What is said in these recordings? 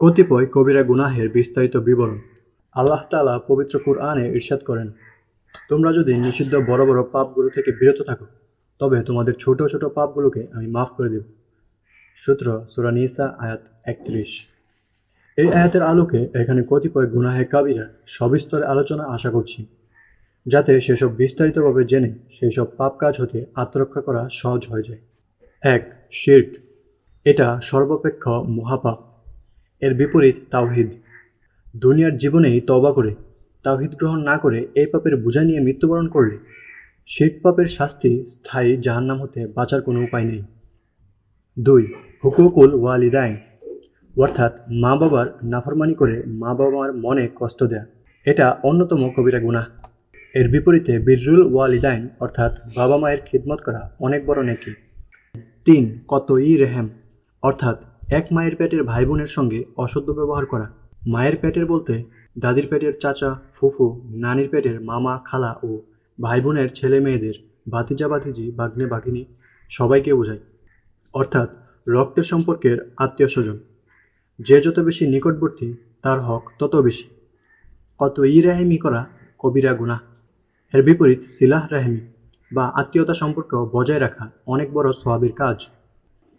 কতিপয় কবিরা গুনাহের বিস্তারিত বিবরণ আল্লাহ তাআলা পবিত্র কুরআনে ইরশাদ করেন। তোমরা যদি নিষিদ্ধ বড় বড় পাপগুলো থেকে বিরত থাকো, তবে তোমাদের ছোট ছোট পাপগুলোকে আমি মাফ করে দেব। সূত্র সুরা নিসা আয়াত একত্রিশ। এই আয়াতের আলোকে এখানে কতিপয় গুনাহে কাবিরা সবিস্তরে আলোচনা আশা করছি, যাতে সেসব বিস্তারিতভাবে জেনে সেই সব পাপ কাজ হতে আত্মরক্ষা করা সহজ হয়ে যায়। এক, শির্ক। এটা সর্বাপেক্ষ মহাপাপ। এর বিপরীত তাওহিদ। দুনিয়ার জীবনেই তবা করে, তাওহিদ গ্রহণ না করে এই পাপের বোঝা নিয়ে মৃত্যুবরণ করলে শির্ক পাপের শাস্তি স্থায়ী জাহান্নাম হতে বাঁচার কোনো উপায় নেই। দুই, হুকুকুল ওয়ালিদাইন, অর্থাৎ মা বাবার নাফরমানি করে মা বাবার মনে কষ্ট দেয়া। এটা অন্যতম কবিরা গুনাহ। এর বিপরীতে বিররুল ওয়ালিদাইন, অর্থাৎ বাবা মায়ের খিদমত করা অনেক বড় নেকি। তিন, কতই রেহেম, অর্থাৎ এক মায়ের পেটের ভাই বোনের সঙ্গে অসদ্য ব্যবহার করা। মায়ের পেটের বলতে দাদির পেটের চাচা, ফুফু, নানির পেটের মামা, খালা ও ভাই বোনের ছেলে মেয়েদের ভাতিজা, ভাতিজি বাগ্নে বাঘিনী সবাইকে বোঝায়। অর্থাৎ রক্তের সম্পর্কের আত্মীয় স্বজন। যে যত বেশি নিকটবর্তী, তার হক তত বেশি। কত ই রেহেমি করা কবিরা গুনাহ এর বিপরীত সিলাহ রেহেমি বা আত্মীয়তা সম্পর্ক বজায় রাখা অনেক বড় সোয়াবের কাজ।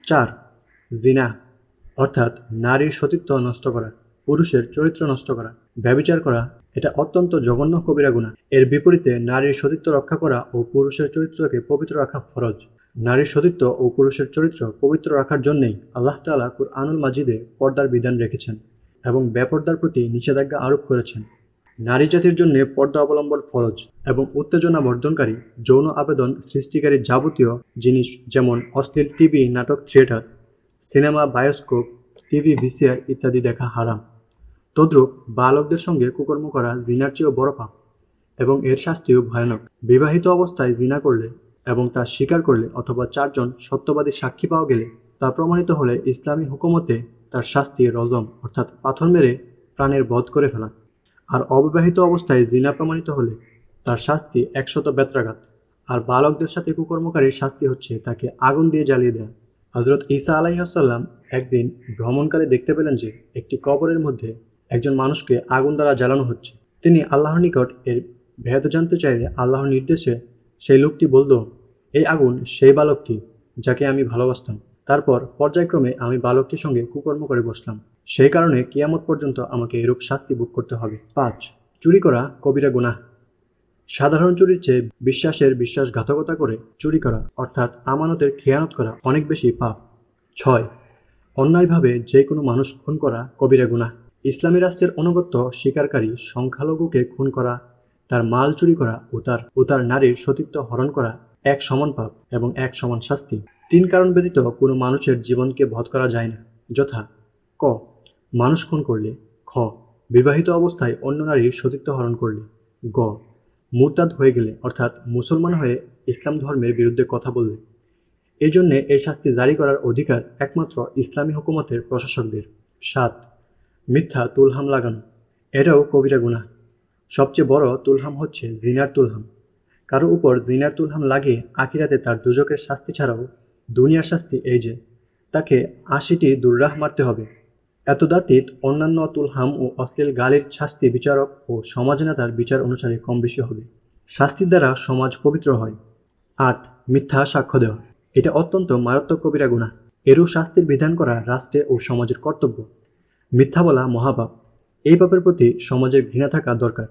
চার, জিনা। অর্থাৎ নারীর সতীত্ব নষ্ট করা, পুরুষের চরিত্র নষ্ট করা, ব্যবিচার করা, এটা অত্যন্ত জঘন্য কবিরা গুণা। এর বিপরীতে নারীর সতীত্ব রক্ষা করা ও পুরুষের চরিত্রকে পবিত্র রাখা ফরজ। নারীর সতীত্ব ও পুরুষের চরিত্র পবিত্র রাখার জন্যেই আল্লাহ তালা কুরআনুল মাজিদে পর্দার বিধান রেখেছেন এবং বেপর্দার প্রতি নিষেধাজ্ঞা আরোপ করেছেন। নারী জাতির জন্য পর্দা অবলম্বন ফরজ এবং উত্তেজনা বর্ধনকারী যৌন আবেদন সৃষ্টিকারী যাবতীয় জিনিস যেমন অশ্লীল টিভি, নাটক, theatre cinema, bioscope, TV, VCR ইত্যাদি দেখা হারাম। তদ্রূপ বালকদের সঙ্গে কুকর্ম করা জিনার চেয়েও বড় পাপ এবং এর শাস্তিও ভয়ানক। বিবাহিত অবস্থায় জিনা করলে এবং তা স্বীকার করলে অথবা চারজন সত্যবাদী সাক্ষী পাওয়া গেলে তা প্রমাণিত হলে ইসলামী হুকুমতে তার শাস্তি রজম, অর্থাৎ পাথর মেরে প্রাণের বধ করে ফেলা। আর অবিবাহিত অবস্থায় জিনা প্রমাণিত হলে তার শাস্তি একশত বেত্রাঘাত। আর বালকদের সাথে কুকর্মকারীর শাস্তি হচ্ছে তাকে আগুন দিয়ে জ্বালিয়ে দেয়া। হজরত ঈসা আলাইহাসাল্লাম একদিন ভ্রমণকালে দেখতে পেলেন যে একটি কবরের মধ্যে একজন মানুষকে আগুন দ্বারা জ্বালানো হচ্ছে। তিনি আল্লাহর নিকট এর ভেদ জানতে চাইলে আল্লাহর নির্দেশে সেই লোকটি বলল, এই আগুন সেই বালকটি যাকে আমি ভালোবাসতাম। তারপর পর্যায়ক্রমে আমি বালকটির সঙ্গে কুকর্ম করে বসলাম। সেই কারণে কিয়ামত পর্যন্ত আমাকে এরূপ শাস্তি ভোগ করতে হবে। পাঁচ, চুরি করা কবিরা গুনাহ। সাধারণ চুরির চেয়ে বিশ্বাসের বিশ্বাসঘাতকতা করে চুরি করা, অর্থাৎ আমানতের খেয়ানত করা অনেক বেশি পাপ। ছয়, অন্যায়ভাবে যে কোনো মানুষ খুন করা কবিরা গুনাহ। ইসলামী রাষ্ট্রের অনুগত্য স্বীকারকারী সংখ্যালঘুকে খুন করা, তার মাল চুরি করা ও তার ও তার নারীর সতীত্ব হরণ করা এক সমান পাপ এবং এক সমান শাস্তি। তিন কারণ ব্যতীত কোনো মানুষের জীবনকে বধ করা যায় না। যথা, ক, মানুষ খুন করলে, খ, বিবাহিত অবস্থায় অন্য নারীর সতীত্ব হরণ করলে, গ মুরতাদ হয়ে গেলে, অর্থাৎ মুসলমান হয়ে ইসলাম ধর্মের বিরুদ্ধে কথা বললে। এই জন্যে এই শাস্তি জারি করার অধিকার একমাত্র ইসলামী হুকুমতের প্রশাসকদের। সাত, মিথ্যা তুলহাম লাগানো। এটাও কবিরা গুণা সবচেয়ে বড় তুলহাম হচ্ছে জিনার তুলহাম। কারও উপর জিনার তুলহাম লাগিয়ে আখিরাতে তার দুজকের শাস্তি ছাড়াও দুনিয়ার শাস্তি এই যে, তাকে আশিটি দুর্রাহ মারতে হবে। এত দাতিত অন্যান্য তুলহাম ও অশ্লীল গালির শাস্তি বিচারক ও সমাজনেতার বিচার অনুসারে কম বেশি হবে। শাস্তির দ্বারা সমাজ পবিত্র হয়। আট, মিথ্যা সাক্ষ্য দেওয়া। এটা অত্যন্ত মারাত্মক কবিরা গুণা। এরও শাস্তির বিধান করা রাষ্ট্রে ও সমাজের কর্তব্য। মিথ্যা বলা মহাপাপ। এই পাপের প্রতি সমাজের ঘৃণা থাকা দরকার।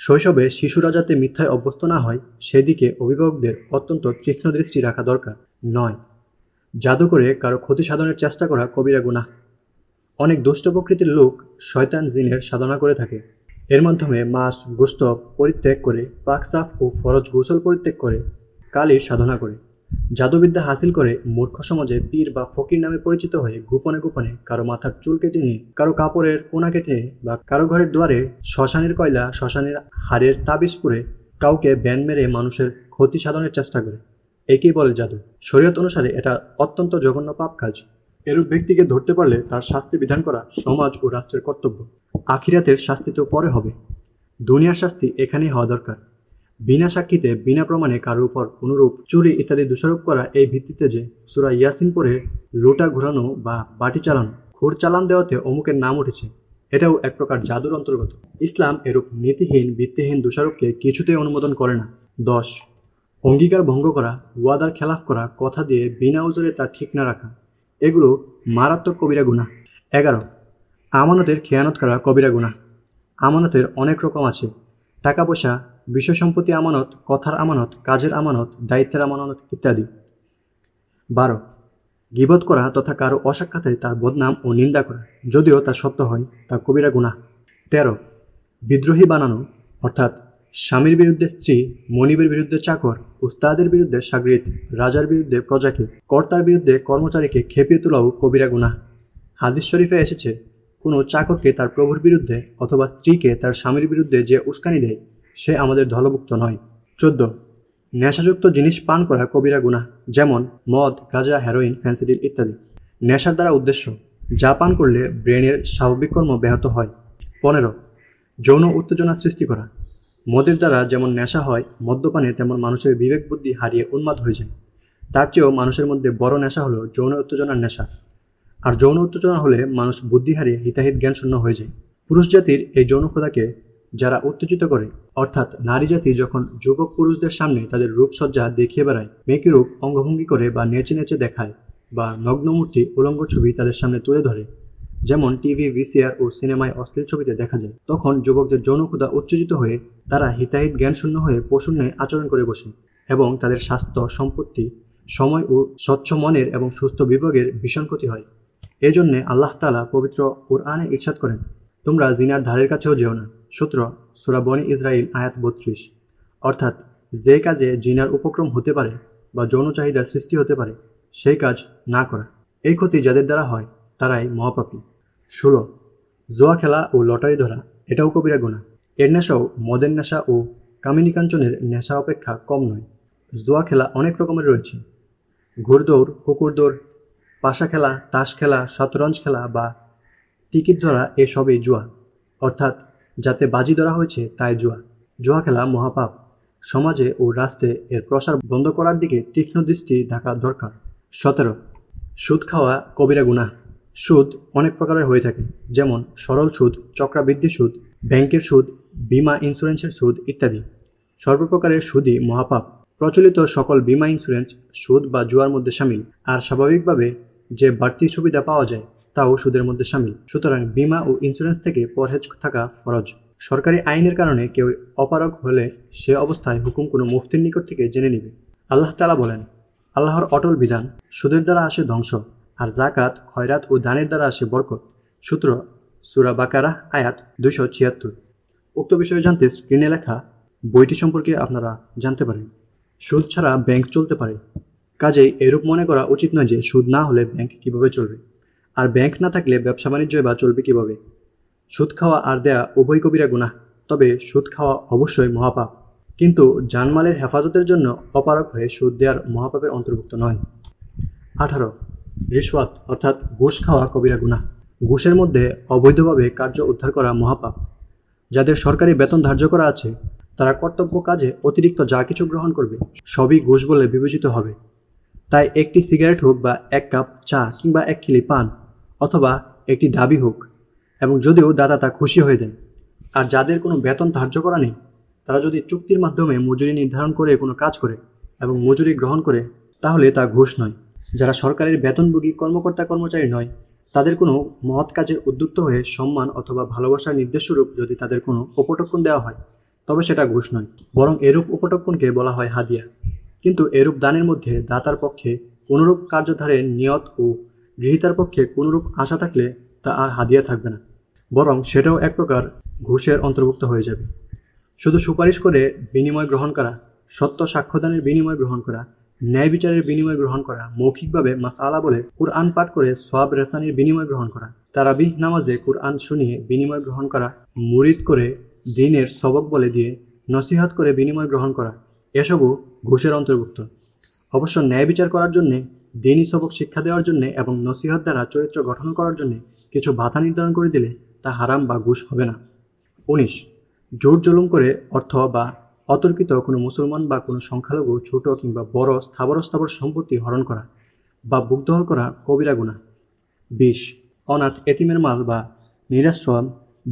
শৈশবে শিশুরা যাতে মিথ্যায় অভ্যস্ত না হয়, সেদিকে অভিভাবকদের অত্যন্ত তীক্ষ্ণ দৃষ্টি রাখা দরকার। নয়, জাদু করে কারও ক্ষতি সাধনের চেষ্টা করা কবিরা গুনাহ অনেক দুষ্ট প্রকৃতির লোক শয়তান জিনের সাধনা করে থাকে। এর মাধ্যমে মাছ, গোস্ত পরিত্যাগ করে পাকসাফ ও ফরজ গোসল পরিত্যাগ করে, কালীর সাধনা করে। জাদুবিদ্যা হাসিল করে মূর্খ সমাজে পীর বা ফকির নামে পরিচিত হয়ে গোপনে গোপনে কারও মাথার চুল কেটে নিয়ে, কারও কাপড়ের কোনা কেটে নিয়ে বা কারও ঘরের দুয়ারে শ্মশানের কয়লা, শ্মশানের হাড়ের তাবিজ পুরে কাউকে ব্যান মেরে মানুষের ক্ষতি সাধনের চেষ্টা করে। একেই বলে জাদু। শরীয়ত অনুসারে এটা অত্যন্ত জঘন্য পাপ কাজ। এরূপ ব্যক্তিকে ধরতে পারলে তার শাস্তি বিধান করা সমাজ ও রাষ্ট্রের কর্তব্য। আখিরাতের শাস্তি তো পরে হবে। দুনিয়ার শাস্তি এখানেই হওয়া দরকার। বিনা সাক্ষীতে, বিনা প্রমাণে কারোর উপর কোনোরূপ চুরি ইত্যাদি দোষারোপ করা এই ভিত্তিতে যে সুরা ইয়াসিন পরে লোটা ঘোরানো বা বাটি চালানো, ঘুর চালান দেওয়াতে অমুকের নাম উঠেছে। এটাও এক প্রকার জাদুর অন্তর্গত। ইসলাম এরূপ নীতিহীন, ভিত্তিহীন দোষারোপকে কিছুতেই অনুমোদন করে না। দশ, অঙ্গীকার ভঙ্গ করা, ওয়াদার খেলাফ করা, কথা দিয়ে বিনা ওজরে তা ঠিক না রাখা। এগুলো মারাত্মক কবিরা গুণা। এগারো, আমানতের খেয়ানত করা কবিরা গুণা। আমানতের অনেক রকম আছে। টাকা পয়সা বিষয় সম্পত্তি আমানত, কথার আমানত, কাজের আমানত, দায়িত্বের আমানত ইত্যাদি। বারো, গিবত করা তথা কারও অসাক্ষাতে তার বদনাম ও নিন্দা করা, যদিও তা সত্য হয়, তা কবিরা গুণা। তেরো, বিদ্রোহী বানানো, অর্থাৎ স্বামীর বিরুদ্ধে স্ত্রী, মনিবের বিরুদ্ধে চাকর, উস্তাদের বিরুদ্ধে সাগরিত রাজার বিরুদ্ধে প্রজাকে, কর্তার বিরুদ্ধে কর্মচারীকে খেপিয়ে তোলাও কবিরা গুণা হাদিস শরীফে এসেছে, কোনো চাকরকে তার প্রভুর বিরুদ্ধে অথবা স্ত্রীকে তার স্বামীর বিরুদ্ধে যে উস্কানি দেয়, সে আমাদের দলভুক্ত নয়। চোদ্দ, নেশাযুক্ত জিনিস পান করা কবিরা গুণা যেমন মদ, গাঁজা হেরোইন ফ্যান্সিডিল ইত্যাদি। নেশার দ্বারা উদ্দেশ্য, যা পান করলে ব্রেনের স্বাভাবিক কর্ম ব্যাহত হয়। পনেরো, যৌন উত্তেজনা সৃষ্টি করা। মদের দ্বারা যেমন নেশা হয়, মদ্যপানে তেমন মানুষের বিবেক বুদ্ধি হারিয়ে উন্মাদ হয়ে যায়। তার চেয়েও মানুষের মধ্যে বড় নেশা হলো যৌন উত্তেজনার নেশা। আর যৌন উত্তেজনা হলে মানুষ বুদ্ধি হারিয়ে হিতাহিত জ্ঞান শূন্য হয়ে যায়। পুরুষ জাতির এই যৌন ক্ষুধাকে যারা উত্তেজিত করে, অর্থাৎ নারী জাতি যখন যুবক পুরুষদের সামনে তাদের রূপসজ্জা দেখিয়ে বেড়ায়, মেয়েকে রূপ অঙ্গভঙ্গি করে বা নেচে নেচে দেখায় বা নগ্নমূর্তি উলঙ্গ ছবি তাদের সামনে তুলে ধরে। যেমন টিভি, ভিসিআর ও সিনেমায় অশ্লীল ছবিতে দেখা যায়, তখন যুবকদের যৌন ক্ষুধা উত্তেজিত হয়ে তারা হিতাহিত জ্ঞানশূন্য হয়ে পশুর আচরণ করে বসে এবং তাদের স্বাস্থ্য, সম্পত্তি, সময় ও স্বচ্ছ মনের এবং সুস্থ বিভাগের ভীষণ ক্ষতি হয়। এই জন্যে আল্লাহ তালা পবিত্র কোরআনে ইরশাদ করেন, তোমরা জিনার ধারের কাছেও যেও না। সূত্র সুরা বনি ইসরাইল আয়াত বত্রিশ। অর্থাৎ, যে কাজে জিনার উপক্রম হতে পারে বা যৌন চাহিদার সৃষ্টি হতে পারে, সেই কাজ না করা। এই ক্ষতি যাদের দ্বারা হয় তারাই মহাপাপী। ষোলো, জোয়া খেলা ও লটারি ধরা, এটাও কবিরা গুণা এর নেশাও মদের নেশা ও কামিনী কাঞ্চনের নেশা অপেক্ষা কম নয়। জোয়া খেলা অনেক রকমের রয়েছে। ঘুরদৌড় কুকুর দৌড় পাশা খেলা, তাস খেলা, শতরঞ্জ খেলা বা টিকিট ধরা এসবই জুয়া। অর্থাৎ যাতে বাজি ধরা হয়েছে, তাই জুয়া। জুয়া খেলা মহাপাপ। সমাজে ও রাষ্ট্রে এর প্রসার বন্ধ করার দিকে তীক্ষ্ণ দৃষ্টি থাকা দরকার। সতেরো, সুদ খাওয়া কবিরা গুণা সুদ অনেক প্রকারের হয়ে থাকে, যেমন সরল সুদ চক্রাবৃদ্ধি সুদ, ব্যাংকের সুদ, বিমা ইন্স্যুরেন্সের সুদ ইত্যাদি। সর্বপ্রকারের সুদই মহাপাপ। প্রচলিত সকল বিমা ইন্স্যুরেন্স সুদ বা জুয়ার মধ্যে সামিল। আর স্বাভাবিকভাবে যে বাড়তি সুবিধা পাওয়া যায়, তাও সুদের মধ্যে সামিল। সুতরাং বিমা ও ইন্স্যুরেন্স থেকে পরহেজ থাকা ফরজ। সরকারি আইনের কারণে কেউ অপারগ হলে সে অবস্থায় হুকুম কোনো মুফতির নিকট থেকে জেনে নিবে। আল্লাহ তালা বলেন, আল্লাহর অটল বিধান সুদের দ্বারা আসে ধ্বংস। আর জাকাত খয়রাত ও দানের দ্বারা আসে বরকত। সূত্র সুরা বাকারা আয়াত দুইশো ছিয়াত্তর। উক্ত বিষয়ে জানতে স্ক্রিনে লেখা বইটি সম্পর্কে আপনারা জানতে পারেন। সুদ ছাড়া ব্যাংক চলতে পারে। কাজেই এরূপ মনে করা উচিত নয় যে সুদ না হলে ব্যাংক কীভাবে চলবে? আর ব্যাংক না থাকলে ব্যবসা বাণিজ্য বা চলবে কীভাবে? সুদ খাওয়া আর দেয়া উভয় কবিরা গুণা তবে সুদ খাওয়া অবশ্যই মহাপাপ। কিন্তু জানমালের হেফাজতের জন্য অপারক হয়ে সুদ দেওয়ার মহাপাপের অন্তর্ভুক্ত নয়। আঠারো রিশওয়াত, অর্থাৎ ঘুষ খাওয়া কবিরা গুণা ঘুষের মধ্যে অবৈধভাবে কার্য উদ্ধার করা মহাপাপ। যাদের সরকারি বেতন ধার্য করা আছে, তারা কর্তব্য কাজে অতিরিক্ত যা কিছু গ্রহণ করবে, সবই ঘুষ বলে বিবেচিত হবে। তাই একটি সিগারেট হোক বা এক কাপ চা কিংবা এক খিলি পান, অথবা একটি ডাবি হোক, এবং যদিও দাদা তা খুশি হয়ে দেয় আর যাদের কোনো বেতন ধার্য করা নেই, তারা যদি চুক্তির মাধ্যমে মজুরি নির্ধারণ করে কোনো কাজ করে, এবং মজুরি গ্রহণ করে, তাহলে তা ঘুষ নয়। যারা সরকারের বেতনভোগী কর্মকর্তা কর্মচারী নয়, তাদের কোনো মহৎ কাজের উদ্যুক্ত হয়ে সম্মান অথবা ভালোবাসার নির্দেশস্বরূপ যদি তাদের কোনো উপটক্ষণ দেওয়া হয়, তবে সেটা ঘুষ নয়, বরং এরূপ উপটক্ষণকে বলা হয় হাদিয়া। কিন্তু এরূপ দানের মধ্যে দাতার পক্ষে কোনোরূপ কার্যধারের নিয়ত ও গৃহীতার পক্ষে কোনোরূপ আশা থাকলে তা আর হাদিয়া থাকবে না, বরং সেটাও এক প্রকার ঘুষের অন্তর্ভুক্ত হয়ে যাবে। শুধু সুপারিশ করে বিনিময় গ্রহণ করা, সত্য সাক্ষ্যদানের বিনিময় গ্রহণ করা ন্যায় বিচারের বিনিময় গ্রহণ করা, মৌখিকভাবে মাসালা বলে কুরআন পাঠ করে সোয়াব রেসানির বিনিময় গ্রহণ করা, তারাবিহ নামাজে কুরআন শুনিয়ে বিনিময় গ্রহণ করা, মুরিদ করে দিনের সবক বলে দিয়ে নসিহাত করে বিনিময় গ্রহণ করা, এসবও ঘুষের অন্তর্ভুক্ত। অবশ্য ন্যায় বিচার করার জন্যে দিনই সবক শিক্ষা দেওয়ার জন্য এবং নসিহত দ্বারা চরিত্র গঠন করার জন্য কিছু বাধা নির্ধারণ করে দিলে তা হারাম বা ঘুষ হবে না। উনিশ, জোর জুলুম করে অর্থ বা অতর্কিত কোনো মুসলমান বা কোনো সংখ্যালঘু, ছোট কিংবা বড় স্থাবর স্থাবর সম্পত্তি হরণ করা বা বুকদহল করা কবিরা গুণা। বিশ অনাথ এতিমের মাল বা নিরাশ্রম,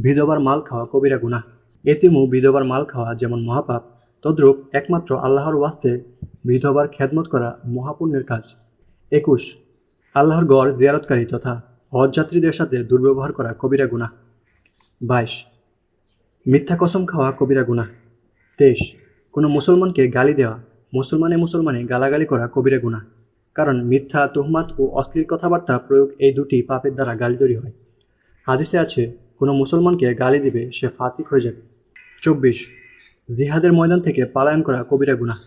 বিধবার মাল খাওয়া কবিরা গুনাহ এতিম ও বিধবার মাল খাওয়া যেমন মহাপাপ, তদ্রূপ একমাত্র আল্লাহর ওয়াস্তে বিধবার খেদমত করা মহাপুণ্যের কাজ। একুশ, আল্লাহর গড় জিয়ারতকারী তথা হজযাত্রীদের সাথে দুর্ব্যবহার করা কবিরা গুনাহ বাইশ, মিথ্যা কসম খাওয়া কবিরা গুনাহ তেইশ কোনো মুসলমানকে গালি দেওয়া, মুসলমানে মুসলমানে গালাগালি করা কবিরা গুনাহ। কারণ মিথ্যা, তুহমাত ও অশ্লীল কথাবার্তা প্রয়োগ এই দুটি পাপের দ্বারা গালি তৈরি হয়। হাদিসে আছে, কোনো মুসলমানকে গালি দিবে, সে ফাসিক হয়ে যাবে। চব্বিশ, জিহাদের ময়দান থেকে পালায়ন করা কবিরা গুনাহ।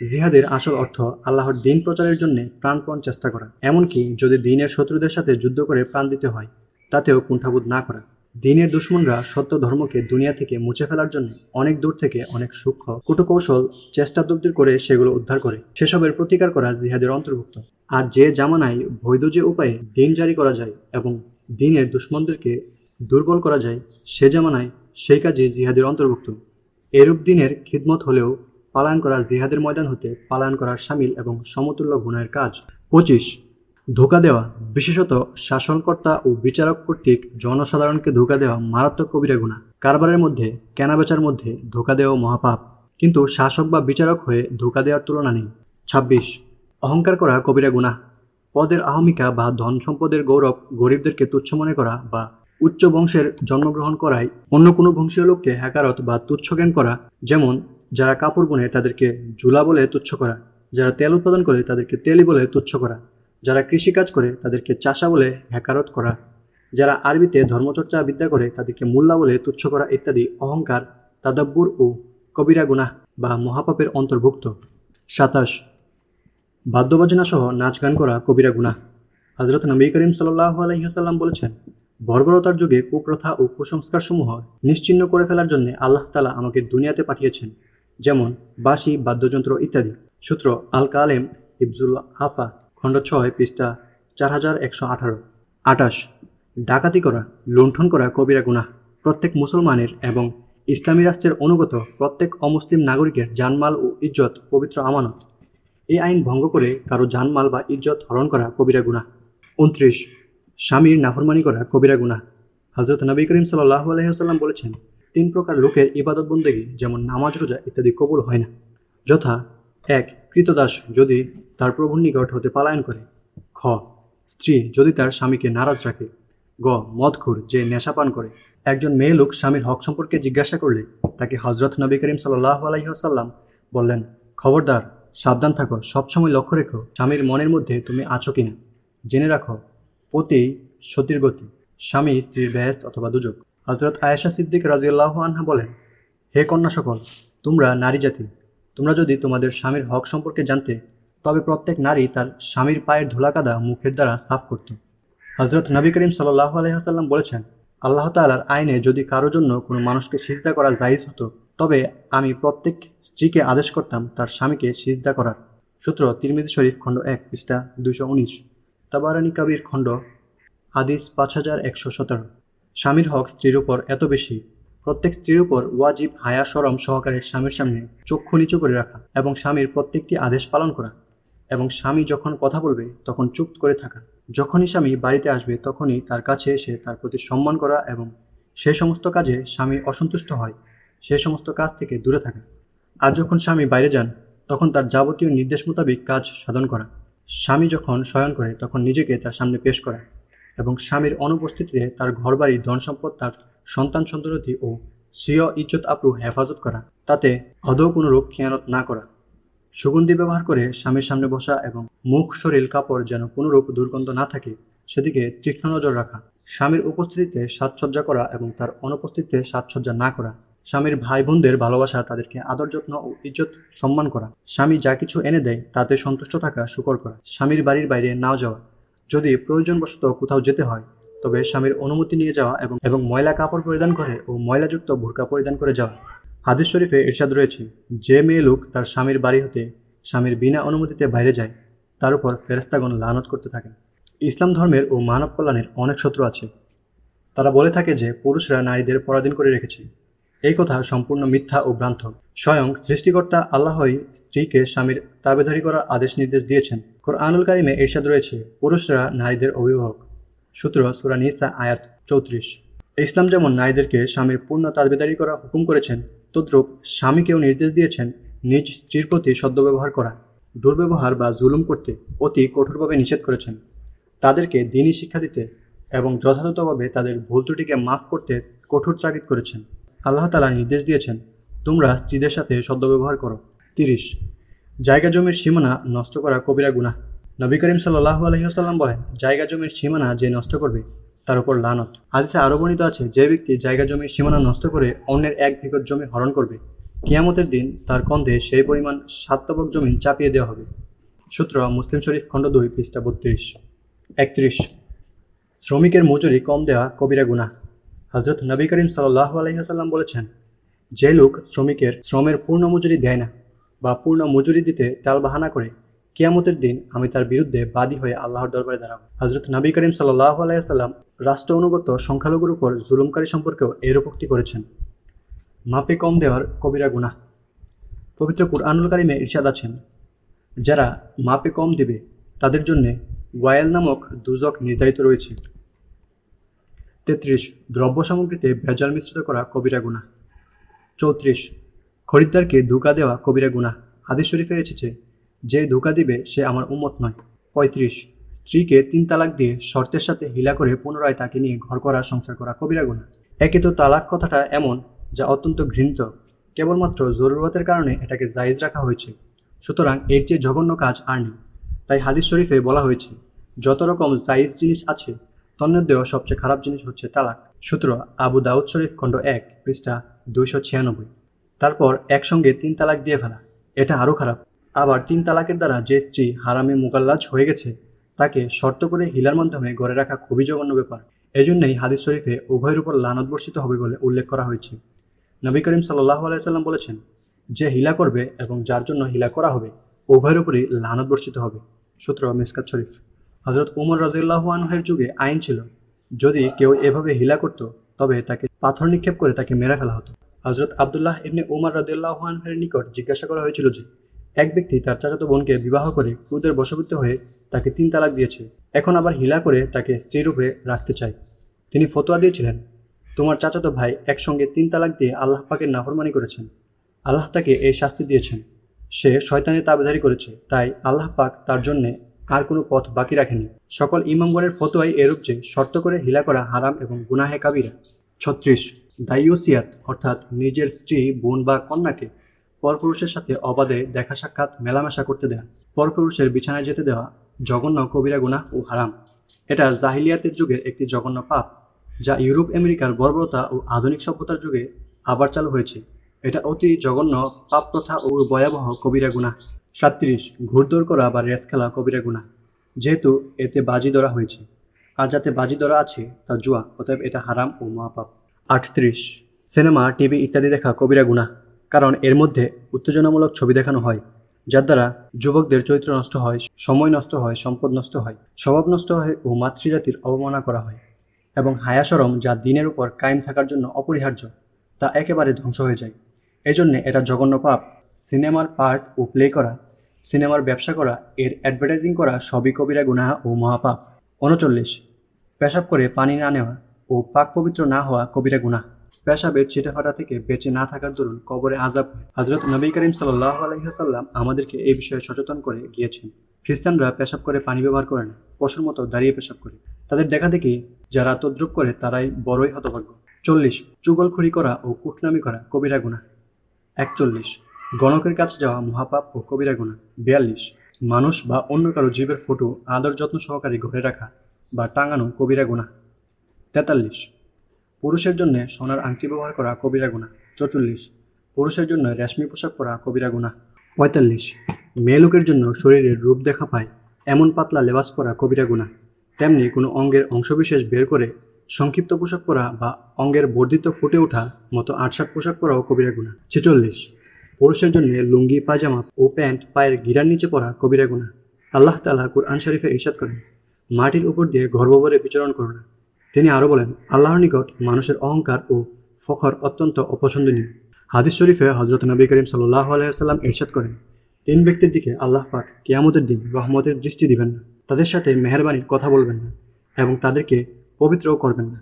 জিহাদের আসল অর্থ আল্লাহর দিন প্রচারের জন্য প্রাণপণ চেষ্টা করা। এমনকি যদি দিনের শত্রুদের সাথে যুদ্ধ করে প্রাণ দিতে হয়, তাতেও কুণ্ঠাবোধ না করা। দিনের দুশ্মনরা সত্য ধর্মকে দুনিয়া থেকে মুছে ফেলার জন্য অনেক দূর থেকে অনেক সূক্ষ্ম কুটকৌশল চেষ্টা তবদির করে সেগুলো উদ্ধার করে। সেসবের প্রতিকার করা জিহাদের অন্তর্ভুক্ত। আর যে জামানায় বৈধ যে উপায়ে দিন জারি করা যায় এবং দিনের দুশ্মনদেরকে দুর্বল করা যায়, সে জামানায় সেই কাজে জিহাদের অন্তর্ভুক্ত। এরূপ দিনের খিদমত হলেও পালায়ন করা জিহাদের ময়দান হতে পালায়ন করার সামিল এবং সমতুল্য গুণের কাজ। পঁচিশ ধোকা দেওয়া, বিশেষত শাসনকর্তা ও বিচারক কর্তৃক জনসাধারণকে ধোকা দেওয়া মারাত্মক কবিরা গুণা। কারবারের মধ্যে কেনাবেচার মধ্যে ধোকা দেওয়া মহাপাপ। কিন্তু শাসক বা বিচারক হয়ে ধোকা দেওয়ার তুলনা নেই। ছাব্বিশ, অহংকার করা কবিরা গুণা। পদের আহমিকা বা ধন সম্পদের গৌরব গরিবদেরকে তুচ্ছ মনে করা বা উচ্চ বংশের জন্মগ্রহণ করায় অন্য কোনো বংশীয় লোককে হ্যাকারত বা তুচ্ছ জ্ঞান করা, যেমন যারা কাপড় বোনে তাদেরকে ঝুলা বলে তুচ্ছ করা, যারা তেল উৎপাদন করে তাদেরকে তেলি বলে তুচ্ছ করা। যারা কৃষিকাজ করে তাদেরকে চাষা বলে হ্যাকারত করা, যারা আরবিতে ধর্মচর্চা বিদ্যা করে তাদেরকে মোল্লা বলে তুচ্ছ করা ইত্যাদি অহংকার, তাদাব্বুর ও কবিরা গুনাহ বা মহাপাপের অন্তর্ভুক্ত। সাতাশ, বাদ্যবাজনা সহ নাচ গান করা কবিরা গুনাহ। হজরত নবী করিম সাল্লাহ আলহিহাসাল্লাম বলেছেন, বর্বরতার যুগে কুপ্রথা ও কুসংস্কারসমূহ নিশ্চিহ্ন করে ফেলার জন্য আল্লাহ তালা আমাকে দুনিয়াতে পাঠিয়েছেন, যেমন বাঁশি, বাদ্যযন্ত্র ইত্যাদি। সূত্র আল কালেম ইবজুল আফা খণ্ড ছয়, পৃষ্ঠা চার হাজার একশো আঠারো। আটাশ, ডাকাতি করা, লুণ্ঠন করা কবিরা গুনাহ, প্রত্যেক মুসলমানের এবং ইসলামী রাষ্ট্রের অনুগত প্রত্যেক অমুসলিম নাগরিকের জানমাল ও ইজ্জত, পবিত্র আমানত। এই আইন ভঙ্গ করে কারও জানমাল বা ইজ্জত হরণ করা কবিরা গুনাহ। উনত্রিশ, স্বামীর নাফরমানি করা কবিরা গুনাহ। হজরত নবী করিম সাল্লাহ আলহিহাল্লাম বলেছেন, তিন প্রকার লোকের ইবাদত বন্দেগী যেমন নামাজ, রোজা ইত্যাদি কবুল হয় না। যথা এক, কৃতদাস যদি তার প্রভুর নিকট হতে পালায়ন করে। খ, স্ত্রী যদি তার স্বামীকে নারাজ রাখে। গ, মদখুর যে নেশা পান করে। একজন মেয়ে লোক স্বামীর হক সম্পর্কে জিজ্ঞাসা করলে তাকে হজরত নবী করিম সাল্লাহ আলহিহাসাল্লাম বললেন, খবরদার, সাবধান থাকো, সবসময় লক্ষ্য রেখো স্বামীর মনের মধ্যে তুমি আছো কিনা। জেনে রাখো, পতি সতীর গতি, স্বামী স্ত্রীর বেহেস্ত অথবা দুজক হজরত আয়েশা সিদ্দিক রাজিউল্লাহ আনহা বলেন, হে কন্যা সকল, তোমরা নারী জাতি তোমরা যদি তোমাদের স্বামীর হক সম্পর্কে জানতে, তবে প্রত্যেক নারী তার স্বামীর পায়ের ধুলাকাদা মুখের দ্বারা সাফ করত। হজরত নবী করিম সাল্লাহ আলহিহাসাল্লাম বলেছেন, আল্লাহ তালার আইনে যদি কারও জন্য কোনো মানুষকে সিজদা করা জাহিজ হতো, তবে আমি প্রত্যেক স্ত্রীকে আদেশ করতাম তার স্বামীকে সিজদা করার। সূত্র তিরমিজি শরীফ খণ্ড এক, পৃষ্ঠা দুশো উনিশ। তাবারানি কাবির খণ্ড, হাদিস পাঁচ হাজার একশো সতেরো। স্বামীর হক স্ত্রীর উপর এত বেশি প্রত্যেক স্ত্রীর উপর ওয়াজিব, হায়া, সরম সহকারে স্বামীর সামনে চক্ষু নিচু করে রাখা এবং স্বামীর প্রত্যেকটি আদেশ পালন করা এবং স্বামী যখন কথা বলবে, তখন চুপ করে থাকা। যখনই স্বামী বাড়িতে আসবে, তখনই তার কাছে এসে তার প্রতি সম্মান করা এবং সে সমস্ত কাজে স্বামী অসন্তুষ্ট হয়, সে সমস্ত কাজ থেকে দূরে থাকা। আর যখন স্বামী বাইরে যান, তখন তার যাবতীয় নির্দেশ মোতাবেক কাজ সাধন করা। স্বামী যখন শয়ন করে, তখন নিজেকে তার সামনে পেশ করা এবং স্বামীর অনুপস্থিতিতে তার ঘরবাড়ি ধন সম্পদ তার সন্তান সন্ততি ও স্বীয় ইজ্জত আপ্রু হেফাজত করা। তাতে আদৌ কোনো রূপ খেয়ানত না করা। সুগন্ধি ব্যবহার করে স্বামীর সামনে বসা এবং মুখ শরীর কাপড় যেন কোনোরূপ দুর্গন্ধ না থাকে, সেদিকে তীক্ষ্ণ নজর রাখা। স্বামীর উপস্থিতিতে সাজসজ্জা করা এবং তার অনুপস্থিতিতে সাজসজ্জা না করা। স্বামীর ভাই বোনদের ভালোবাসা, তাদেরকে আদর যত্ন ও ইজ্জত সম্মান করা। স্বামী যা কিছু এনে দেয়, তাতে সন্তুষ্ট থাকা শুকর করা। স্বামীর বাড়ির বাইরে নাও যাওয়া। যদি প্রয়োজনবশত কোথাও যেতে হয় তবে স্বামীর অনুমতি নিয়ে যাওয়া এবং ময়লা কাপড় পরিধান করে ও ময়লাযুক্ত ভুরকা পরিধান করে যাওয়া। হাদিস শরীফে ইরশাদ রয়েছে, যে মেয়ে লোক তার স্বামীর বাড়ি হতে স্বামীর বিনা অনুমতিতে বাইরে যায়, তার উপর ফেরেস্তাগণ লানত করতে থাকেন। ইসলাম ধর্মের ও মানব কল্যাণের অনেক শত্রু আছে। তারা বলে থাকে যে, পুরুষরা নারীদের পরাধীন করে রেখেছে। এই কথা সম্পূর্ণ মিথ্যা ও ভ্রান্ত। স্বয়ং সৃষ্টিকর্তা আল্লাহই স্ত্রীকে স্বামীর তাবেদারি করার আদেশ নির্দেশ দিয়েছেন। কোরআনুল কারিমে এরশাদ রয়েছে, পুরুষরা নারীদের অভিভাবক। সূত্র সুরা নিসা, আয়াত চৌত্রিশ। ইসলাম যেমন নারীদেরকে স্বামীর পূর্ণ তাজবেদারি করা হুকুম করেছেন, তদ্রূপ স্বামীকেও নির্দেশ দিয়েছেন নিজ স্ত্রীর প্রতি সদ্ব্যবহার করা, দুর্ব্যবহার বা জুলুম করতে অতি কঠোরভাবে নিষেধ করেছেন। তাদেরকে দিনই শিক্ষা দিতে এবং যথাযথভাবে তাদের ভুল ত্রুটিকে মাফ করতে কঠোর তাগিদ করেছেন। আল্লাহ তালা নির্দেশ দিয়েছেন, তোমরা স্ত্রীদের সাথে সদ্ব্যবহার করো। তিরিশ। জায়গা জমির সীমানা নষ্ট করা কবিরা গুনাহ। নবী করিম সাল্লাহ আলহিহাসাল্লাম বলেন, জায়গা জমির সীমানা যে নষ্ট করবে, তার উপর লানত। হাদিসে আরও বর্ণিত আছে, যে ব্যক্তি জায়গা জমির সীমানা নষ্ট করে অন্যের এক বিগত জমি হরণ করবে, কিয়ামতের দিন তার কন্ধে সেই পরিমাণ সাতবক জমিন চাপিয়ে দেওয়া হবে। সূত্র মুসলিম শরীফ খণ্ড দুই, পৃষ্ঠা বত্রিশ। একত্রিশ। শ্রমিকের মজুরি কম দেওয়া কবিরা গুনাহ। হজরত নবী করিম সাল্লাহ আলহিহাসাল্লাম বলেছেন, যে লোক শ্রমিকের শ্রমের পূর্ণ মজুরি দেয় না বা পূর্ণ মজুরি দিতে তাল বাহানা করে কিয়ামতের দিন আমি তার বিরুদ্ধে বাদী হয়ে আল্লাহর দরবারে দাঁড়াবো। হজরত নবী করিম সাল্লাহ আলাইসাল্লাম রাষ্ট্র অনুগত সংখ্যালঘুর উপর জুলুমকারী সম্পর্কেও এরোপক্তি করেছেন। মাপে কম দেওয়ার কবিরা গুনাহ। পবিত্র কুরআনুল কারিমে ইরশাদ আছেন, যারা মাপে কম দিবে, তাদের জন্যে ওয়াইল নামক দুজক নির্ধারিত রয়েছে। তেত্রিশ, দ্রব্য সামগ্রীতে ভেজাল মিশ্রিত করা কবিরা গুণা চৌত্রিশ, খরিদ্দারকে ধোকা দেওয়া কবিরা গুণা হাদিস শরীফে এসেছে যে ধোকা দিবে সে আমার উম্মত নয়। পঁয়ত্রিশ। স্ত্রীকে তিন তালাক দিয়ে শর্তের সাথে হিলা করে পুনরায় তাকে নিয়ে ঘর করা, সংসার করা কবিরা গুণা একে তো তালাক কথাটা এমন যা অত্যন্ত ঘৃণিত। কেবলমাত্র জরুরতের কারণে এটাকে জায়েজ রাখা হয়েছে। সুতরাং এর চেয়ে জঘন্য কাজ আর নেই। তাই হাদিস শরীফে বলা হয়েছে, যত রকম জাইজ জিনিস আছে, তন্মধ্যেও সবচেয়ে খারাপ জিনিস হচ্ছে তালাক। সূত্র আবু দাউদ শরীফ খণ্ড এক, পৃষ্ঠা দুইশো ছিয়ানব্বই। তারপর একসঙ্গে তিন তালাক দিয়ে ফেলা। এটা আরও খারাপ। আবার তিন তালাকের দ্বারা যে স্ত্রী হারামে মুকাল্লাজ হয়ে গেছে, তাকে শর্ত করে হিলার মাধ্যমে গড়ে রাখা খুবই জঘন্য ব্যাপার। এজন্যই হাদিস শরীফে উভয়ের উপর লানত বর্ষিত হবে বলে উল্লেখ করা হয়েছে। নবী করিম সাল্লাহ আলাইসাল্লাম বলেছেন, যে হিলা করবে এবং যার জন্য হিলা করা হবে, উভয়ের উপরই লানত বর্ষিত হবে। সূত্র মিসকাত শরীফ। হজরত উমর রাজিউল্লাহ আনহের যুগে আইন ছিল, যদি কেউ এভাবে হিলা করত, তবে তাকে পাথর নিক্ষেপ করে তাকে মেরে ফেলা হতো। হজরত আবদুল্লাহ ইবনে উমর রাজিউল্লাহ আনহের নিকট জিজ্ঞাসা করা হয়েছিল যে এক ব্যক্তি তার চাচাতো বোনকে বিবাহ করে ক্রুদের বশবর্তী হয়ে তাকে তিন তালাক দিয়েছে। এখন আবার হিলা করে তাকে স্ত্রীরূপে রাখতে চায়। তিনি ফতোয়া দিয়েছিলেন, তোমার চাচাতো ভাই একসঙ্গে তিন তালাক দিয়ে আল্লাহ পাকের নাফরমানি করেছেন। আল্লাহ তাকে এই শাস্তি দিয়েছেন। সে শয়তানের তাবেদারি করেছে, তাই আল্লাহ পাক তার জন্যে আর কোনো পথ বাকি রাখেনি। সকল ইমামগণের ফতোয়াই এরূপ যে শর্ত করে হিলা করা হারাম এবং গুনাহে কাবিরা। ছত্রিশ দাইওসিয়াত অর্থাৎ নিজের স্ত্রী, বোন বা কন্যাকে পরপুরুষের সাথে অবাধে দেখা সাক্ষাৎ, মেলামেশা করতে দেয়া। পরপুরুষের বিছানায় যেতে দেওয়া জঘন্য কবিরা গুনাহ ও হারাম। এটা জাহিলিয়াতের যুগের একটি জঘন্য পাপ, যা ইউরোপ, আমেরিকার বর্বরতা ও আধুনিক সভ্যতার যুগে আবার চালু হয়েছে। এটা অতি জঘন্য পাপ প্রথা ও ভয়াবহ কবিরা গুণা সাত্রিশ ঘুরদৌড় করা বা রেস খেলা কবিরা গুণা যেহেতু এতে বাজি ধরা হয়েছে। আর যাতে বাজি ধরা আছে, তা জুয়া, অতএব এটা হারাম ও মহাপাপ। আটত্রিশ, সিনেমা, টিভি ইত্যাদি দেখা কবিরা গুণা কারণ এর মধ্যে উত্তেজনামূলক ছবি দেখানো হয়, যার দ্বারা যুবকদের চরিত্র নষ্ট হয়, সময় নষ্ট হয়, সম্পদ নষ্ট হয়, স্বভাব নষ্ট হয় ও মাতৃজাতির অবমাননা করা হয় এবং হায়াসরম যা দিনের উপর কায়েম থাকার জন্য অপরিহার্য, তা একেবারে ধ্বংস হয়ে যায়। এজন্যে এটা জঘন্য পাপ। সিনেমার পার্ট ও প্লে করা, সিনেমার ব্যবসা করা, এর অ্যাডভার্টাইজিং করা সবই কবিরা গুনাহ ও মহাপাপ। উনচল্লিশ, পেশাব করে পানি না নেওয়া ও পাক পবিত্র না হওয়া কবিরা গুনাহ। পেশাবের ছিটেফাটা থেকে বেঁচে না থাকার দরুন কবরে আজাব হজরত নবী করিম সাল্লাহ আলহিহাসাল্লাম আমাদেরকে এই বিষয়ে সচেতন করে গিয়েছেন। খ্রিস্টানরা পেশাব করে পানি ব্যবহার করে না, পশুর মতো দাঁড়িয়ে পেশাব করে। তাদের দেখা দেখি যারা তদ্রুপ করে তারাই বড়ই হতভাগ্য। চল্লিশ, চুগলখড়ি করা ও কুটনামি করা কবিরা গুণা একচল্লিশ, গণকের কাছে যাওয়া মহাপাপ ও কবিরা গুণা বিয়াল্লিশ, মানুষ বা অন্য কারও জীবের ফটো আদর যত্ন সহকারে ঘরে রাখা বা টাঙানো কবিরা গুণা তেতাল্লিশ পুরুষের জন্য সোনার আংটি ব্যবহার করা কবিরা গুণা। চৌচল্লিশ। পুরুষের জন্য রেশমি পোশাক পরা কবিরা গুণা। পঁয়তাল্লিশ। মেয়ে লোকের জন্য শরীরের রূপ দেখা পায়, এমন পাতলা লেবাস পরা কবিরা গুণা। তেমনি কোনো অঙ্গের অংশবিশেষ বের করে সংক্ষিপ্ত পোশাক পরা বা অঙ্গের বর্ধিত ফুটে ওঠা মতো আটসাট পোশাক পরাও কবিরা গুণা। ছেচল্লিশ। পুরুষের জন্য লুঙ্গি, পায়জামা ও প্যান্ট পায়ের গিরার নিচে পরা কবিরা গুণা। আল্লাহ তালা কুরআন শরীফে ইরশাদ করেন, মাটির উপর দিয়ে গর্ভবরে বিচরণ করো না। তিনি আরও বলেন, আল্লাহর নিকট মানুষের অহংকার ও ফখর অত্যন্ত অপছন্দনীয়। হাদিস শরীফে হজরত নবী করিম সাল্লাহ আলাইসাল্লাম ইরশাদ করেন, তিন ব্যক্তির দিকে আল্লাহ পাক কেয়ামতের দিন রহমতের দৃষ্টি দিবেন না। তাদের সাথে মেহরবানির কথা বলবেন না এবং তাদেরকে পবিত্রও করবেন না।